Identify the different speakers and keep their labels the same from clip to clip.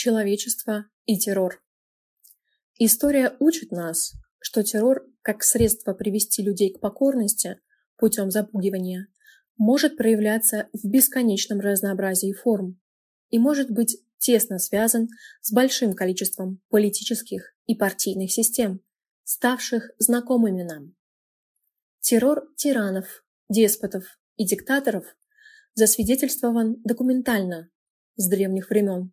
Speaker 1: человечество и террор. История учит нас, что террор, как средство привести людей к покорности путем запугивания, может проявляться в бесконечном разнообразии форм и может быть тесно связан с большим количеством политических и партийных систем, ставших знакомыми нам. Террор тиранов, деспотов и диктаторов засвидетельствован документально с древних времен.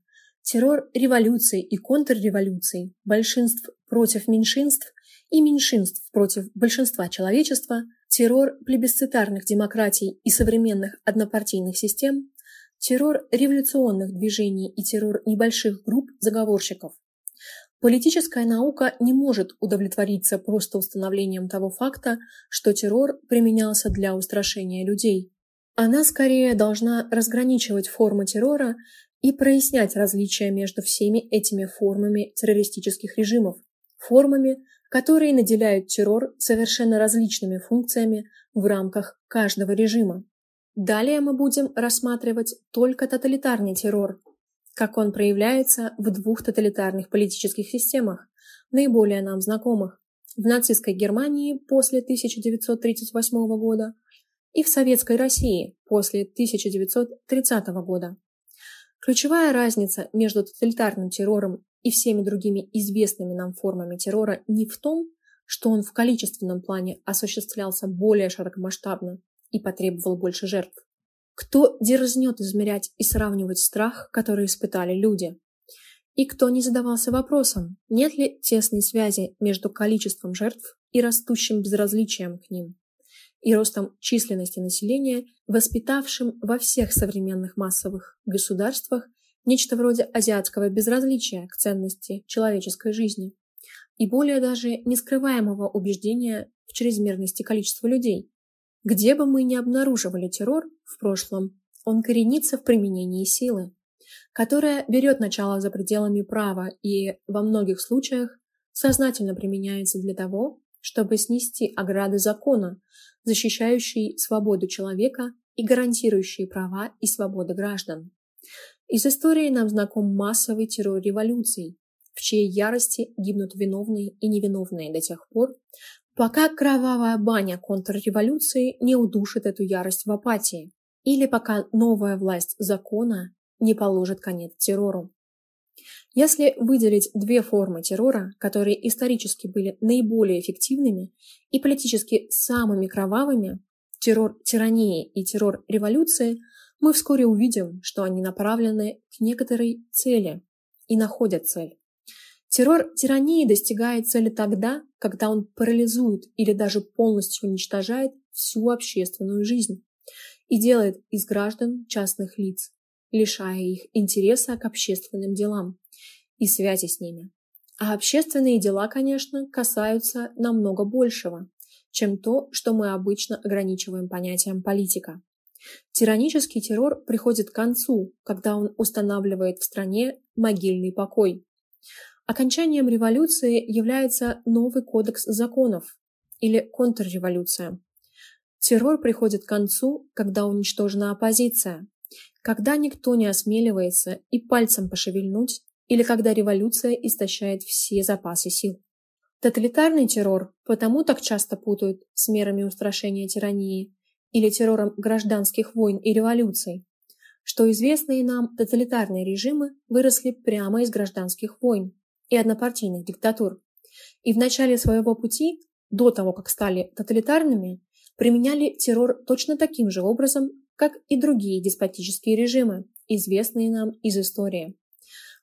Speaker 1: Террор революций и контрреволюций, большинств против меньшинств и меньшинств против большинства человечества, террор плебисцитарных демократий и современных однопартийных систем, террор революционных движений и террор небольших групп заговорщиков. Политическая наука не может удовлетвориться просто установлением того факта, что террор применялся для устрашения людей. Она скорее должна разграничивать формы террора и прояснять различия между всеми этими формами террористических режимов, формами, которые наделяют террор совершенно различными функциями в рамках каждого режима. Далее мы будем рассматривать только тоталитарный террор, как он проявляется в двух тоталитарных политических системах, наиболее нам знакомых – в нацистской Германии после 1938 года и в Советской России после 1930 года. Ключевая разница между тоталитарным террором и всеми другими известными нам формами террора не в том, что он в количественном плане осуществлялся более широкомасштабно и потребовал больше жертв. Кто дерзнет измерять и сравнивать страх, который испытали люди? И кто не задавался вопросом, нет ли тесной связи между количеством жертв и растущим безразличием к ним, и ростом численности населения, воспитавшим во всех современных массовых государствах нечто вроде азиатского безразличия к ценности человеческой жизни и более даже нескрываемого убеждения в чрезмерности количества людей. Где бы мы ни обнаруживали террор в прошлом, он коренится в применении силы, которая берет начало за пределами права и во многих случаях сознательно применяется для того, чтобы снести ограды закона, защищающие свободу человека и гарантирующие права и свободы граждан. Из истории нам знаком массовый террор революций, в чьей ярости гибнут виновные и невиновные до тех пор, пока кровавая баня контрреволюции не удушит эту ярость в апатии, или пока новая власть закона не положит конец террору. Если выделить две формы террора, которые исторически были наиболее эффективными и политически самыми кровавыми, террор тирании и террор революции, мы вскоре увидим, что они направлены к некоторой цели и находят цель. Террор тирании достигает цели тогда, когда он парализует или даже полностью уничтожает всю общественную жизнь и делает из граждан частных лиц, лишая их интереса к общественным делам и связи с ними. А общественные дела, конечно, касаются намного большего, чем то, что мы обычно ограничиваем понятием политика. Тиранический террор приходит к концу, когда он устанавливает в стране могильный покой. Окончанием революции является новый кодекс законов или контрреволюция. Террор приходит к концу, когда уничтожена оппозиция, когда никто не осмеливается и пальцем пошевельнуть, или когда революция истощает все запасы сил. Тоталитарный террор потому так часто путают с мерами устрашения тирании или террором гражданских войн и революций, что известные нам тоталитарные режимы выросли прямо из гражданских войн, и однопартийных диктатур. И в начале своего пути, до того, как стали тоталитарными, применяли террор точно таким же образом, как и другие деспотические режимы, известные нам из истории.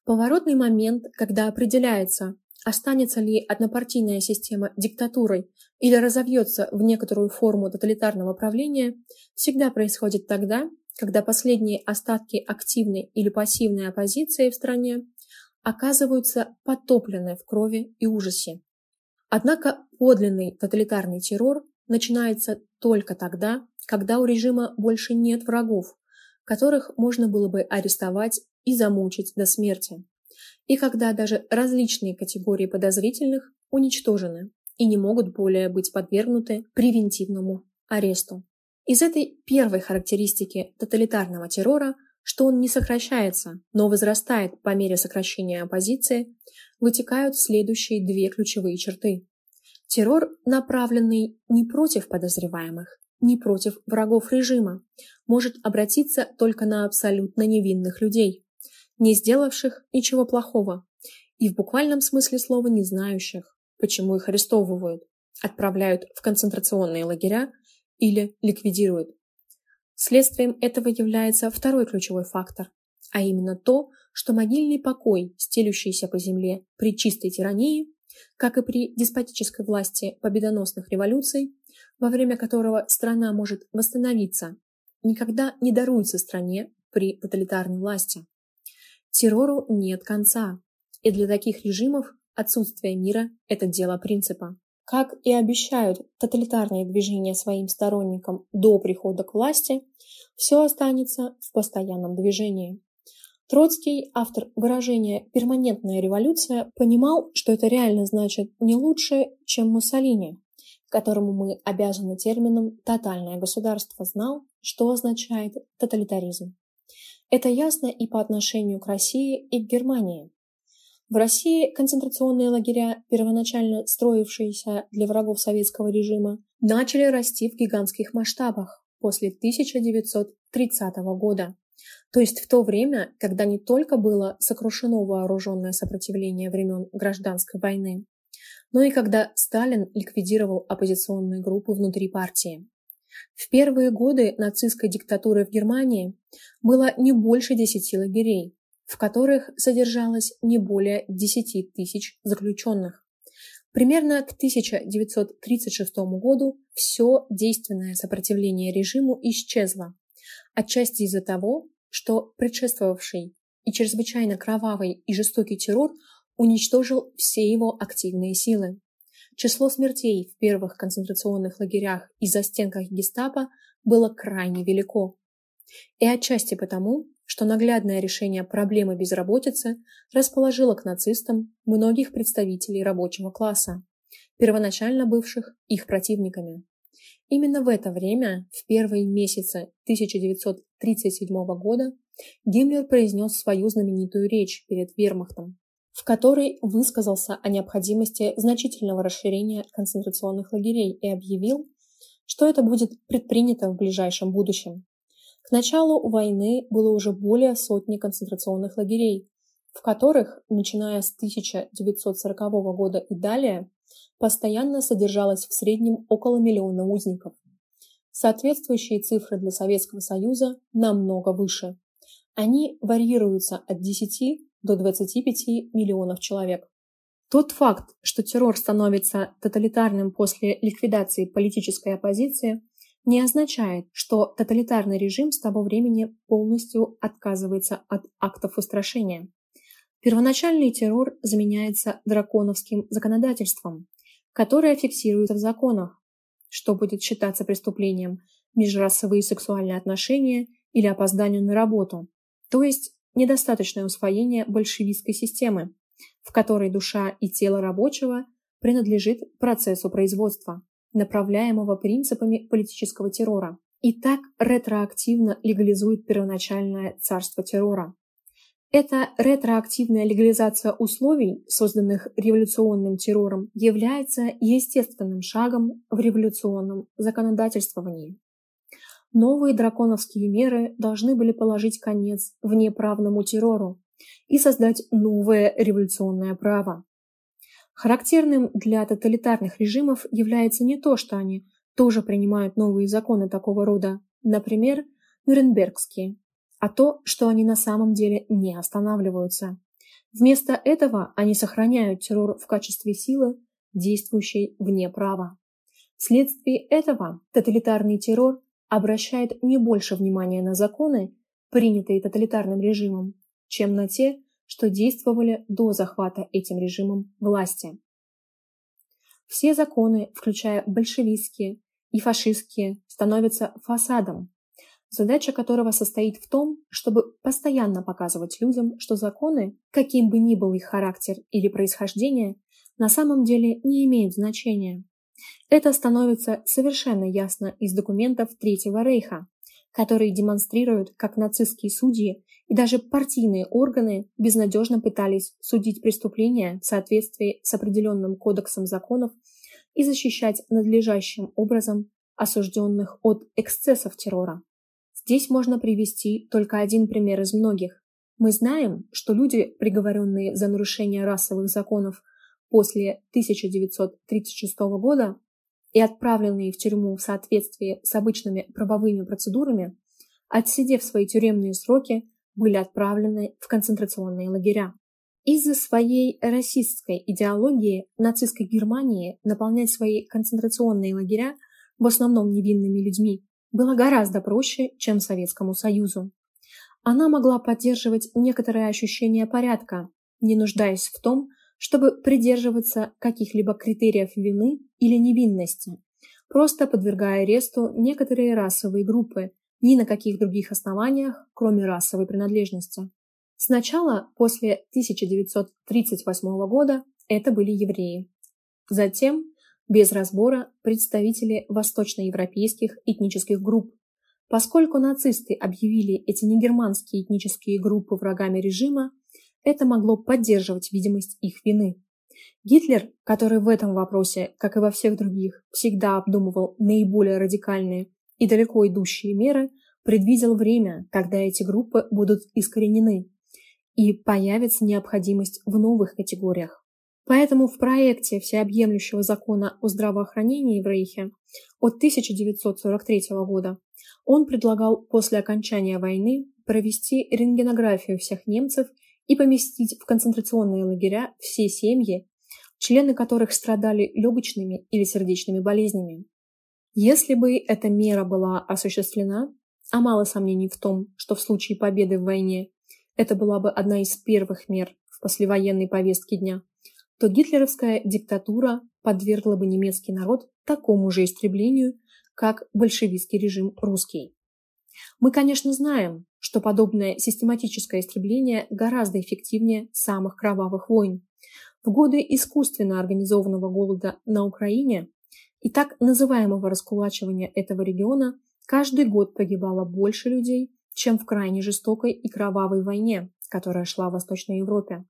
Speaker 1: Поворотный момент, когда определяется, останется ли однопартийная система диктатурой или разовьется в некоторую форму тоталитарного правления, всегда происходит тогда, когда последние остатки активной или пассивной оппозиции в стране оказываются потоплены в крови и ужасе. Однако подлинный тоталитарный террор начинается только тогда, когда у режима больше нет врагов, которых можно было бы арестовать и замучить до смерти, и когда даже различные категории подозрительных уничтожены и не могут более быть подвергнуты превентивному аресту. Из этой первой характеристики тоталитарного террора что он не сокращается, но возрастает по мере сокращения оппозиции, вытекают следующие две ключевые черты. Террор, направленный не против подозреваемых, не против врагов режима, может обратиться только на абсолютно невинных людей, не сделавших ничего плохого, и в буквальном смысле слова не знающих, почему их арестовывают, отправляют в концентрационные лагеря или ликвидируют. Следствием этого является второй ключевой фактор, а именно то, что могильный покой, стелющийся по земле при чистой тирании, как и при деспотической власти победоносных революций, во время которого страна может восстановиться, никогда не даруется стране при тоталитарной власти. Террору нет конца, и для таких режимов отсутствие мира – это дело принципа. Как и обещают тоталитарные движения своим сторонникам до прихода к власти, все останется в постоянном движении. Троцкий, автор выражения «перманентная революция», понимал, что это реально значит не лучше, чем Муссолини, которому мы обязаны термином «тотальное государство», знал, что означает тоталитаризм. Это ясно и по отношению к России и к Германии. В России концентрационные лагеря, первоначально строившиеся для врагов советского режима, начали расти в гигантских масштабах после 1930 года. То есть в то время, когда не только было сокрушено вооруженное сопротивление времен гражданской войны, но и когда Сталин ликвидировал оппозиционные группы внутри партии. В первые годы нацистской диктатуры в Германии было не больше десяти лагерей, в которых содержалось не более 10 тысяч заключенных. Примерно к 1936 году все действенное сопротивление режиму исчезло, отчасти из-за того, что предшествовавший и чрезвычайно кровавый и жестокий террор уничтожил все его активные силы. Число смертей в первых концентрационных лагерях и застенках гестапо было крайне велико. И отчасти потому, что наглядное решение проблемы безработицы расположило к нацистам многих представителей рабочего класса, первоначально бывших их противниками. Именно в это время, в первые месяцы 1937 года, Гиммлер произнес свою знаменитую речь перед вермахтом, в которой высказался о необходимости значительного расширения концентрационных лагерей и объявил, что это будет предпринято в ближайшем будущем. К началу войны было уже более сотни концентрационных лагерей, в которых, начиная с 1940 года и далее, постоянно содержалось в среднем около миллиона узников. Соответствующие цифры для Советского Союза намного выше. Они варьируются от 10 до 25 миллионов человек. Тот факт, что террор становится тоталитарным после ликвидации политической оппозиции, не означает, что тоталитарный режим с того времени полностью отказывается от актов устрашения. Первоначальный террор заменяется драконовским законодательством, которое фиксируется в законах, что будет считаться преступлением межрасовые сексуальные отношения или опоздание на работу, то есть недостаточное усвоение большевистской системы, в которой душа и тело рабочего принадлежит процессу производства, направляемого принципами политического террора, и так ретроактивно легализует первоначальное царство террора. Эта ретроактивная легализация условий, созданных революционным террором, является естественным шагом в революционном законодательствовании. Новые драконовские меры должны были положить конец внеправному террору и создать новое революционное право. Характерным для тоталитарных режимов является не то, что они тоже принимают новые законы такого рода, например, Нюрнбергские, а то, что они на самом деле не останавливаются. Вместо этого они сохраняют террор в качестве силы, действующей вне права. Вследствие этого тоталитарный террор обращает не больше внимания на законы, принятые тоталитарным режимом, чем на те, что действовали до захвата этим режимом власти. Все законы, включая большевистские и фашистские, становятся фасадом, задача которого состоит в том, чтобы постоянно показывать людям, что законы, каким бы ни был их характер или происхождение, на самом деле не имеют значения. Это становится совершенно ясно из документов Третьего Рейха, которые демонстрируют, как нацистские судьи и даже партийные органы безнадежно пытались судить преступления в соответствии с определенным кодексом законов и защищать надлежащим образом осужденных от эксцессов террора. Здесь можно привести только один пример из многих. Мы знаем, что люди, приговоренные за нарушение расовых законов после 1936 года и отправленные в тюрьму в соответствии с обычными правовыми процедурами, отсидев свои тюремные сроки, были отправлены в концентрационные лагеря. Из-за своей расистской идеологии нацистской Германии наполнять свои концентрационные лагеря в основном невинными людьми было гораздо проще, чем Советскому Союзу. Она могла поддерживать некоторое ощущение порядка, не нуждаясь в том, чтобы придерживаться каких-либо критериев вины или невинности, просто подвергая аресту некоторые расовые группы, ни на каких других основаниях, кроме расовой принадлежности. Сначала, после 1938 года, это были евреи. Затем, без разбора, представители восточноевропейских этнических групп. Поскольку нацисты объявили эти негерманские этнические группы врагами режима, это могло поддерживать видимость их вины. Гитлер, который в этом вопросе, как и во всех других, всегда обдумывал наиболее радикальные и далеко идущие меры, предвидел время, когда эти группы будут искоренены и появится необходимость в новых категориях. Поэтому в проекте всеобъемлющего закона о здравоохранении в Рейхе от 1943 года он предлагал после окончания войны провести рентгенографию всех немцев и поместить в концентрационные лагеря все семьи, члены которых страдали легочными или сердечными болезнями. Если бы эта мера была осуществлена, а мало сомнений в том, что в случае победы в войне это была бы одна из первых мер в послевоенной повестке дня, то гитлеровская диктатура подвергла бы немецкий народ такому же истреблению, как большевистский режим русский. Мы, конечно, знаем, что подобное систематическое истребление гораздо эффективнее самых кровавых войн. В годы искусственно организованного голода на Украине и так называемого раскулачивания этого региона каждый год погибало больше людей, чем в крайне жестокой и кровавой войне, которая шла в Восточной Европе.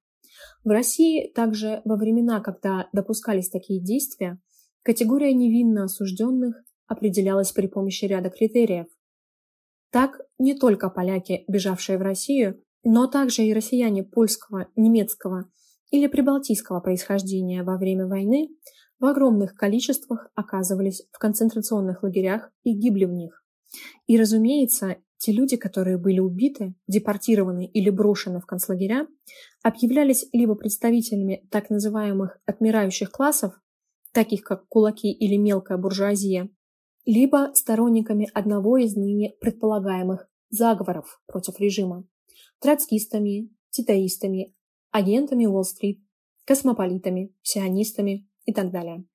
Speaker 1: В России также во времена, когда допускались такие действия, категория невинно осужденных определялась при помощи ряда критериев, так, не только поляки, бежавшие в Россию, но также и россияне польского, немецкого или прибалтийского происхождения во время войны в огромных количествах оказывались в концентрационных лагерях и гибли в них. И, разумеется, те люди, которые были убиты, депортированы или брошены в концлагеря, объявлялись либо представителями так называемых отмирающих классов, таких как кулаки или мелкая буржуазия, либо сторонниками одного из ныне предполагаемых заговоров против режима – троцкистами, титаистами, агентами Уолл-стрит, космополитами, сионистами и так далее.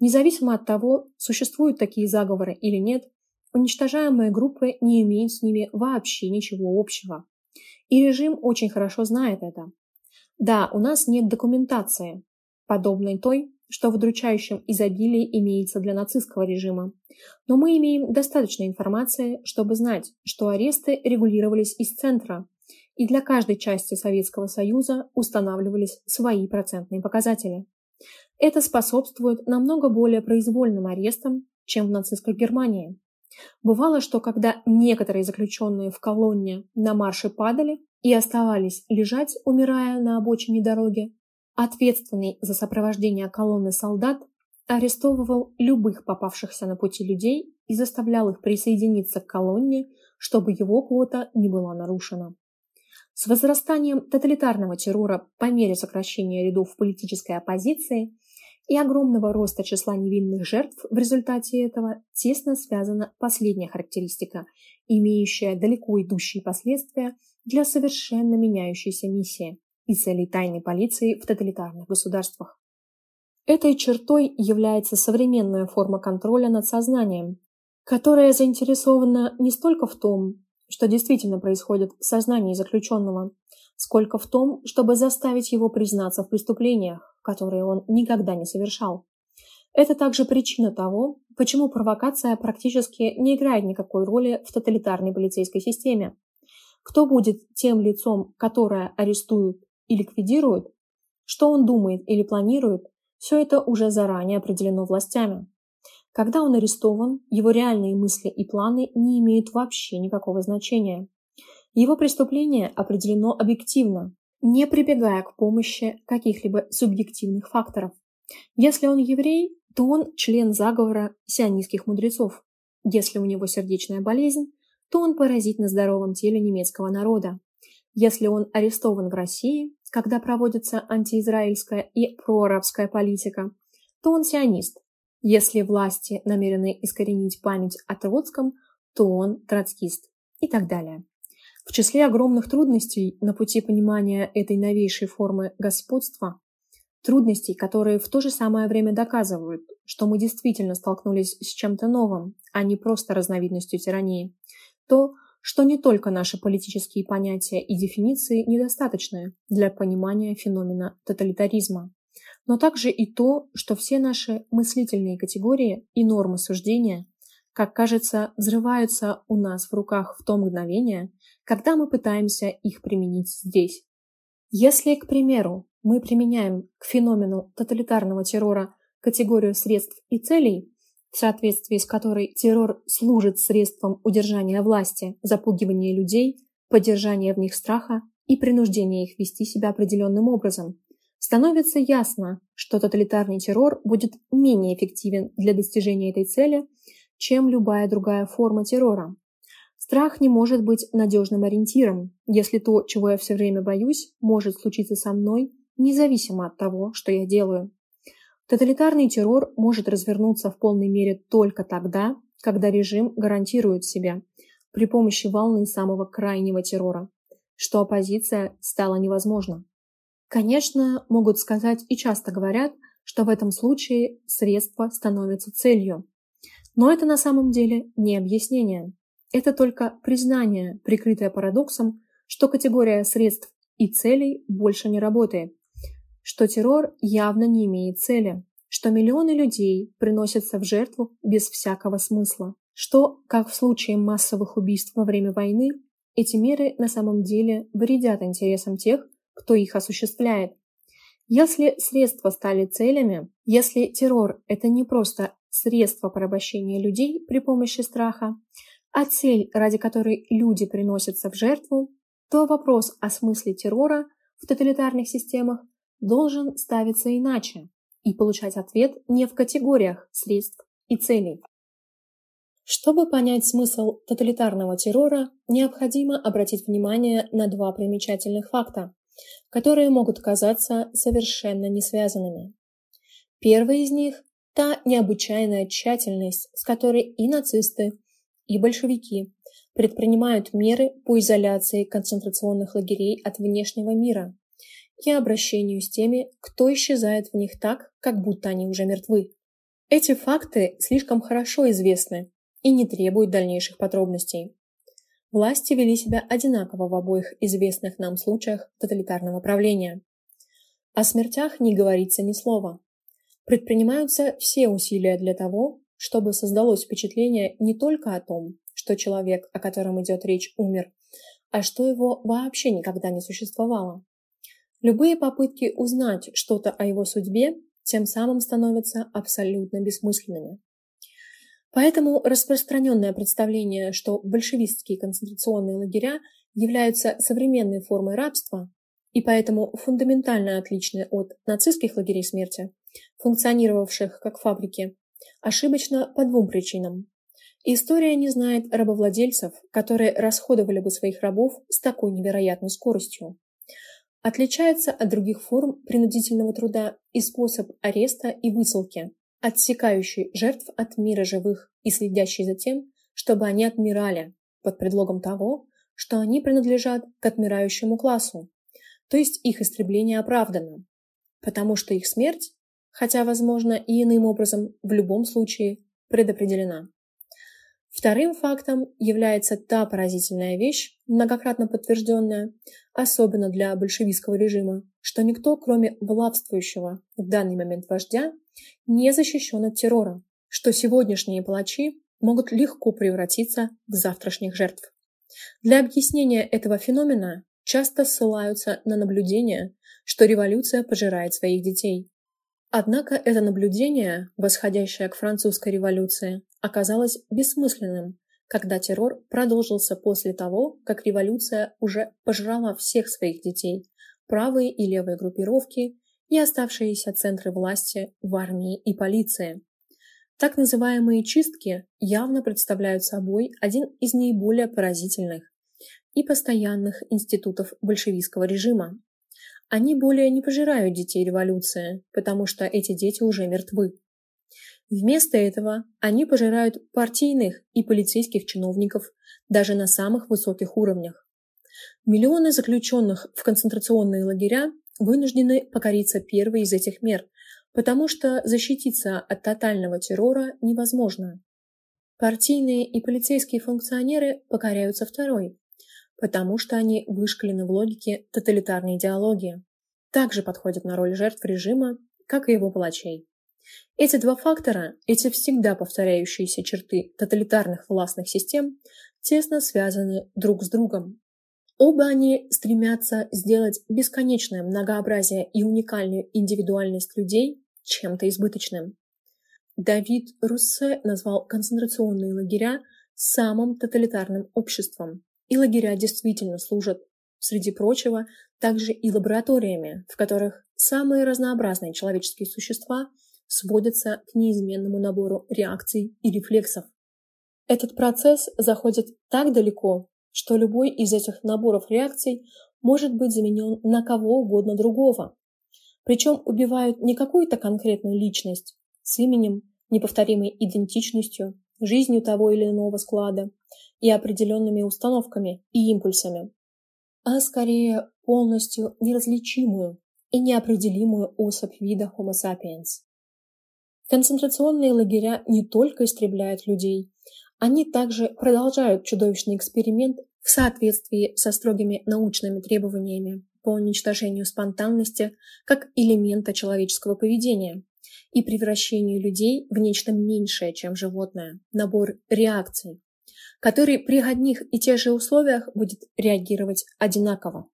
Speaker 1: Независимо от того, существуют такие заговоры или нет, уничтожаемые группы не имеют с ними вообще ничего общего. И режим очень хорошо знает это. Да, у нас нет документации, подобной той, что в удручающем изобилии имеется для нацистского режима. Но мы имеем достаточно информации, чтобы знать, что аресты регулировались из центра, и для каждой части Советского Союза устанавливались свои процентные показатели. Это способствует намного более произвольным арестам, чем в нацистской Германии. Бывало, что когда некоторые заключенные в колонне на марше падали и оставались лежать, умирая на обочине дороги, Ответственный за сопровождение колонны солдат арестовывал любых попавшихся на пути людей и заставлял их присоединиться к колонне, чтобы его квота не была нарушена. С возрастанием тоталитарного террора по мере сокращения рядов политической оппозиции и огромного роста числа невинных жертв в результате этого тесно связана последняя характеристика, имеющая далеко идущие последствия для совершенно меняющейся миссии и целей тайной полиции в тоталитарных государствах. Этой чертой является современная форма контроля над сознанием, которая заинтересована не столько в том, что действительно происходит в сознании заключенного, сколько в том, чтобы заставить его признаться в преступлениях, которые он никогда не совершал. Это также причина того, почему провокация практически не играет никакой роли в тоталитарной полицейской системе. Кто будет тем лицом, которое арестуют и ликвидируют, что он думает или планирует, все это уже заранее определено властями. Когда он арестован, его реальные мысли и планы не имеют вообще никакого значения. Его преступление определено объективно, не прибегая к помощи каких-либо субъективных факторов. Если он еврей, то он член заговора сионистских мудрецов. Если у него сердечная болезнь, то он паразит на здоровом теле немецкого народа. Если он арестован в России, когда проводится антиизраильская и проарабская политика, то он сионист. Если власти намерены искоренить память о Троцком, то он троцкист и так далее. В числе огромных трудностей на пути понимания этой новейшей формы господства Трудностей, которые в то же самое время доказывают, что мы действительно столкнулись с чем-то новым, а не просто разновидностью тирании. То, что не только наши политические понятия и дефиниции недостаточны для понимания феномена тоталитаризма, но также и то, что все наши мыслительные категории и нормы суждения, как кажется, взрываются у нас в руках в то мгновение, когда мы пытаемся их применить здесь. Если, к примеру, мы применяем к феномену тоталитарного террора категорию средств и целей, в соответствии с которой террор служит средством удержания власти, запугивания людей, поддержания в них страха и принуждения их вести себя определенным образом, становится ясно, что тоталитарный террор будет менее эффективен для достижения этой цели, чем любая другая форма террора. Страх не может быть надежным ориентиром, если то, чего я все время боюсь, может случиться со мной независимо от того, что я делаю. Тоталитарный террор может развернуться в полной мере только тогда, когда режим гарантирует себе при помощи волны самого крайнего террора, что оппозиция стала невозможна. Конечно, могут сказать и часто говорят, что в этом случае средство становится целью. Но это на самом деле не объяснение. Это только признание, прикрытое парадоксом, что категория средств и целей больше не работает что террор явно не имеет цели, что миллионы людей приносятся в жертву без всякого смысла, что, как в случае массовых убийств во время войны, эти меры на самом деле вредят интересам тех, кто их осуществляет. Если средства стали целями, если террор – это не просто средство порабощения людей при помощи страха, а цель, ради которой люди приносятся в жертву, то вопрос о смысле террора в тоталитарных системах должен ставиться иначе и получать ответ не в категориях средств и целей. Чтобы понять смысл тоталитарного террора, необходимо обратить внимание на два примечательных факта, которые могут казаться совершенно не связанными. Первый из них – та необычайная тщательность, с которой и нацисты, и большевики предпринимают меры по изоляции концентрационных лагерей от внешнего мира, и обращению с теми, кто исчезает в них так, как будто они уже мертвы. Эти факты слишком хорошо известны и не требуют дальнейших подробностей. Власти вели себя одинаково в обоих известных нам случаях тоталитарного правления. О смертях не говорится ни слова. Предпринимаются все усилия для того, чтобы создалось впечатление не только о том, что человек, о котором идет речь, умер, а что его вообще никогда не существовало. Любые попытки узнать что-то о его судьбе тем самым становятся абсолютно бессмысленными. Поэтому распространенное представление, что большевистские концентрационные лагеря являются современной формой рабства и поэтому фундаментально отличны от нацистских лагерей смерти, функционировавших как фабрики, ошибочно по двум причинам. История не знает рабовладельцев, которые расходовали бы своих рабов с такой невероятной скоростью. Отличается от других форм принудительного труда и способ ареста и высылки, отсекающий жертв от мира живых и следящий за тем, чтобы они отмирали под предлогом того, что они принадлежат к отмирающему классу, то есть их истребление оправдано, потому что их смерть, хотя, возможно, и иным образом, в любом случае предопределена. Вторым фактом является та поразительная вещь, многократно подтвержденная, особенно для большевистского режима, что никто, кроме властвующего в данный момент вождя, не защищен от террора, что сегодняшние палачи могут легко превратиться в завтрашних жертв. Для объяснения этого феномена часто ссылаются на наблюдение, что революция пожирает своих детей. Однако это наблюдение, восходящее к французской революции, оказалось бессмысленным, когда террор продолжился после того, как революция уже пожрала всех своих детей, правые и левые группировки и оставшиеся центры власти в армии и полиции. Так называемые чистки явно представляют собой один из наиболее поразительных и постоянных институтов большевистского режима. Они более не пожирают детей революции, потому что эти дети уже мертвы. Вместо этого они пожирают партийных и полицейских чиновников даже на самых высоких уровнях. Миллионы заключенных в концентрационные лагеря вынуждены покориться первой из этих мер, потому что защититься от тотального террора невозможно. Партийные и полицейские функционеры покоряются второй, потому что они вышкалены в логике тоталитарной идеологии, также подходят на роль жертв режима, как и его палачей. Эти два фактора, эти всегда повторяющиеся черты тоталитарных властных систем, тесно связаны друг с другом. Оба они стремятся сделать бесконечное многообразие и уникальную индивидуальность людей чем-то избыточным. Давид Руссе назвал концентрационные лагеря самым тоталитарным обществом, и лагеря действительно служат, среди прочего, также и лабораториями, в которых самые разнообразные человеческие существа – сводятся к неизменному набору реакций и рефлексов. Этот процесс заходит так далеко, что любой из этих наборов реакций может быть заменен на кого угодно другого. Причем убивают не какую-то конкретную личность с именем, неповторимой идентичностью, жизнью того или иного склада и определенными установками и импульсами, а скорее полностью неразличимую и неопределимую особь вида Homo sapiens. Концентрационные лагеря не только истребляют людей, они также продолжают чудовищный эксперимент в соответствии со строгими научными требованиями по уничтожению спонтанности как элемента человеческого поведения и превращению людей в нечто меньшее, чем животное, набор реакций, который при одних и тех же условиях будет реагировать одинаково.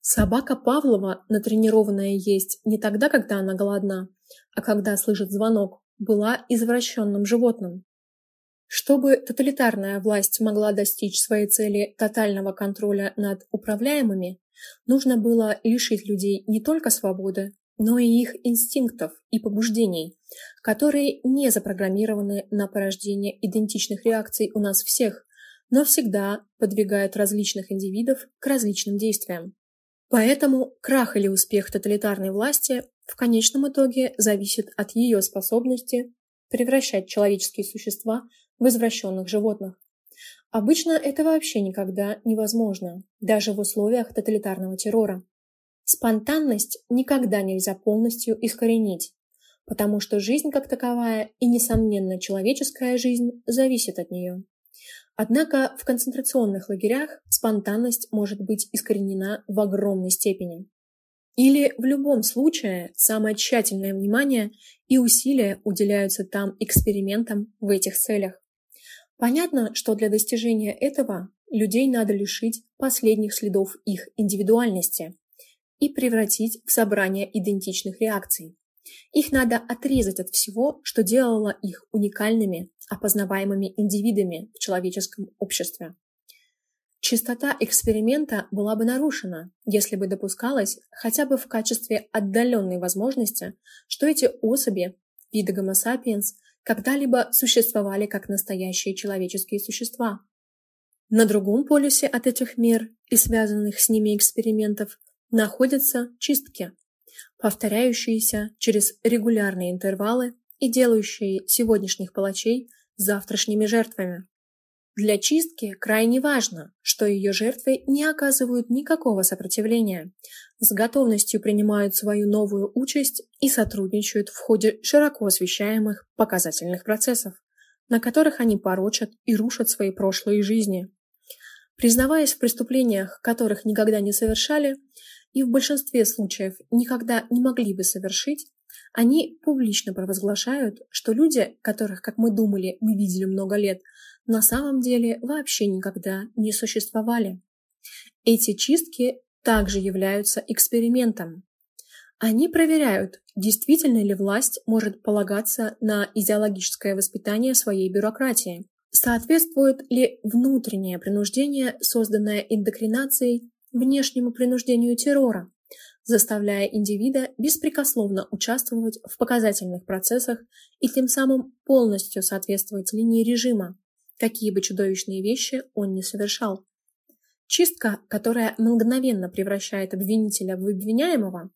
Speaker 1: Собака Павлова, натренированная есть не тогда, когда она голодна, а когда слышит звонок, была извращенным животным. Чтобы тоталитарная власть могла достичь своей цели тотального контроля над управляемыми, нужно было лишить людей не только свободы, но и их инстинктов и побуждений, которые не запрограммированы на порождение идентичных реакций у нас всех, но всегда подвигают различных индивидов к различным действиям. Поэтому крах или успех тоталитарной власти в конечном итоге зависит от ее способности превращать человеческие существа в извращенных животных. Обычно это вообще никогда невозможно, даже в условиях тоталитарного террора. Спонтанность никогда нельзя полностью искоренить, потому что жизнь как таковая и, несомненно, человеческая жизнь зависит от нее. Однако в концентрационных лагерях спонтанность может быть искоренена в огромной степени. Или в любом случае самое тщательное внимание и усилия уделяются там экспериментам в этих целях. Понятно, что для достижения этого людей надо лишить последних следов их индивидуальности и превратить в собрание идентичных реакций. Их надо отрезать от всего, что делало их уникальными, опознаваемыми индивидами в человеческом обществе. Чистота эксперимента была бы нарушена, если бы допускалось хотя бы в качестве отдаленной возможности, что эти особи, вида Homo когда-либо существовали как настоящие человеческие существа. На другом полюсе от этих мер и связанных с ними экспериментов находятся чистки, повторяющиеся через регулярные интервалы и делающие сегодняшних палачей завтрашними жертвами. Для чистки крайне важно, что ее жертвы не оказывают никакого сопротивления, с готовностью принимают свою новую участь и сотрудничают в ходе широко освещаемых показательных процессов, на которых они порочат и рушат свои прошлые жизни. Признаваясь в преступлениях, которых никогда не совершали, и в большинстве случаев никогда не могли бы совершить, они публично провозглашают, что люди, которых, как мы думали, мы видели много лет, на самом деле вообще никогда не существовали. Эти чистки также являются экспериментом. Они проверяют, действительно ли власть может полагаться на идеологическое воспитание своей бюрократии. Соответствует ли внутреннее принуждение, созданное индокринацией, внешнему принуждению террора, заставляя индивида беспрекословно участвовать в показательных процессах и тем самым полностью соответствовать линии режима, какие бы чудовищные вещи он не совершал. Чистка, которая мгновенно превращает обвинителя в обвиняемого,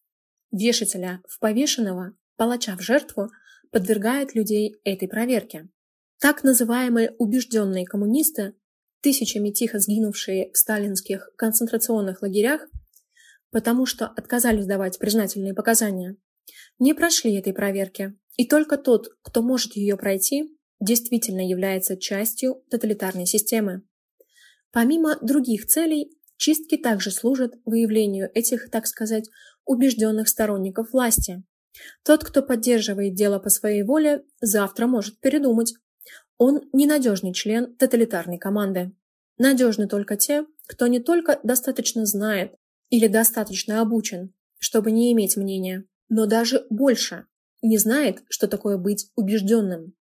Speaker 1: вешателя в повешенного, палача в жертву, подвергает людей этой проверке. Так называемые убежденные коммунисты, тысячами тихо сгинувшие в сталинских концентрационных лагерях, потому что отказались давать признательные показания, не прошли этой проверки, и только тот, кто может ее пройти, действительно является частью тоталитарной системы. Помимо других целей, чистки также служат выявлению этих, так сказать, убежденных сторонников власти. Тот, кто поддерживает дело по своей воле, завтра может передумать. Он ненадежный член тоталитарной команды. Надежны только те, кто не только достаточно знает или достаточно обучен, чтобы не иметь мнения, но даже больше не знает, что такое быть убежденным.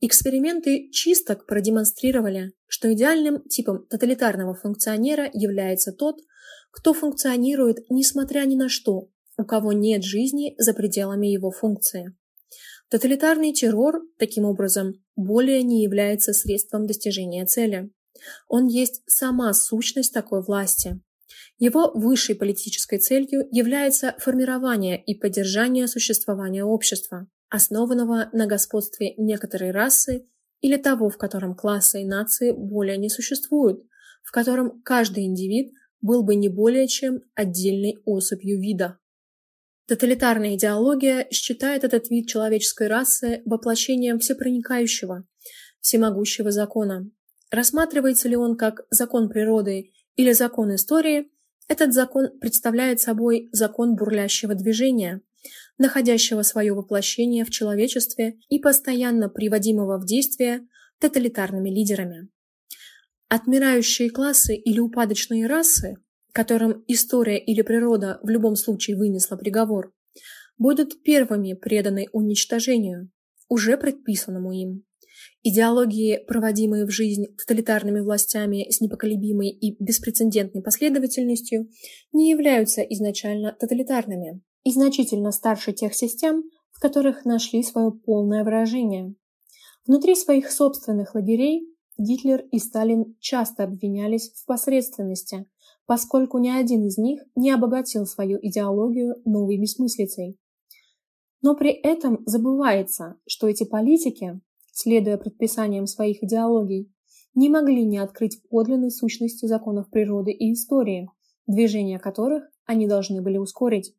Speaker 1: Эксперименты чисток продемонстрировали, что идеальным типом тоталитарного функционера является тот, кто функционирует несмотря ни на что, у кого нет жизни за пределами его функции. Тоталитарный террор, таким образом, более не является средством достижения цели. Он есть сама сущность такой власти. Его высшей политической целью является формирование и поддержание существования общества, основанного на господстве некоторой расы или того, в котором классы и нации более не существуют, в котором каждый индивид был бы не более чем отдельной особью вида. Тоталитарная идеология считает этот вид человеческой расы воплощением всепроникающего, всемогущего закона. Рассматривается ли он как закон природы или закон истории, этот закон представляет собой закон бурлящего движения, находящего свое воплощение в человечестве и постоянно приводимого в действие тоталитарными лидерами. Отмирающие классы или упадочные расы, которым история или природа в любом случае вынесла приговор, будут первыми преданы уничтожению, уже предписанному им. Идеологии, проводимые в жизнь тоталитарными властями с непоколебимой и беспрецедентной последовательностью, не являются изначально тоталитарными и значительно старше тех систем, в которых нашли свое полное выражение. Внутри своих собственных лагерей Гитлер и Сталин часто обвинялись в посредственности, поскольку ни один из них не обогатил свою идеологию новой бессмыслицей. Но при этом забывается, что эти политики, следуя предписаниям своих идеологий, не могли не открыть подлинной сущности законов природы и истории, движение которых они должны были ускорить.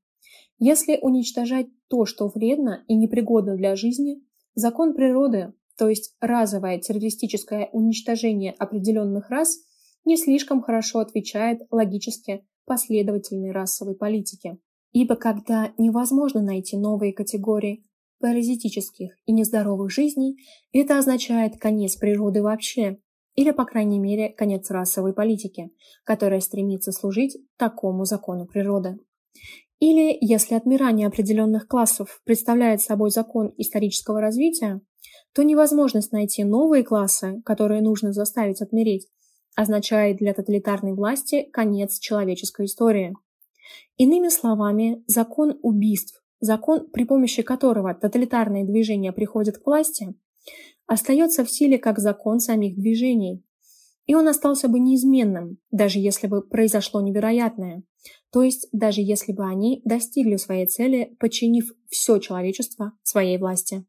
Speaker 1: Если уничтожать то, что вредно и непригодно для жизни, закон природы, то есть разовое террористическое уничтожение определенных рас, не слишком хорошо отвечает логически последовательной расовой политике. Ибо когда невозможно найти новые категории паразитических и нездоровых жизней, это означает конец природы вообще, или, по крайней мере, конец расовой политики, которая стремится служить такому закону природы. Или, если отмирание определенных классов представляет собой закон исторического развития, то невозможность найти новые классы, которые нужно заставить отмереть, означает для тоталитарной власти конец человеческой истории. Иными словами, закон убийств, закон, при помощи которого тоталитарные движения приходят к власти, остается в силе как закон самих движений. И он остался бы неизменным, даже если бы произошло невероятное, то есть даже если бы они достигли своей цели, подчинив все человечество своей власти.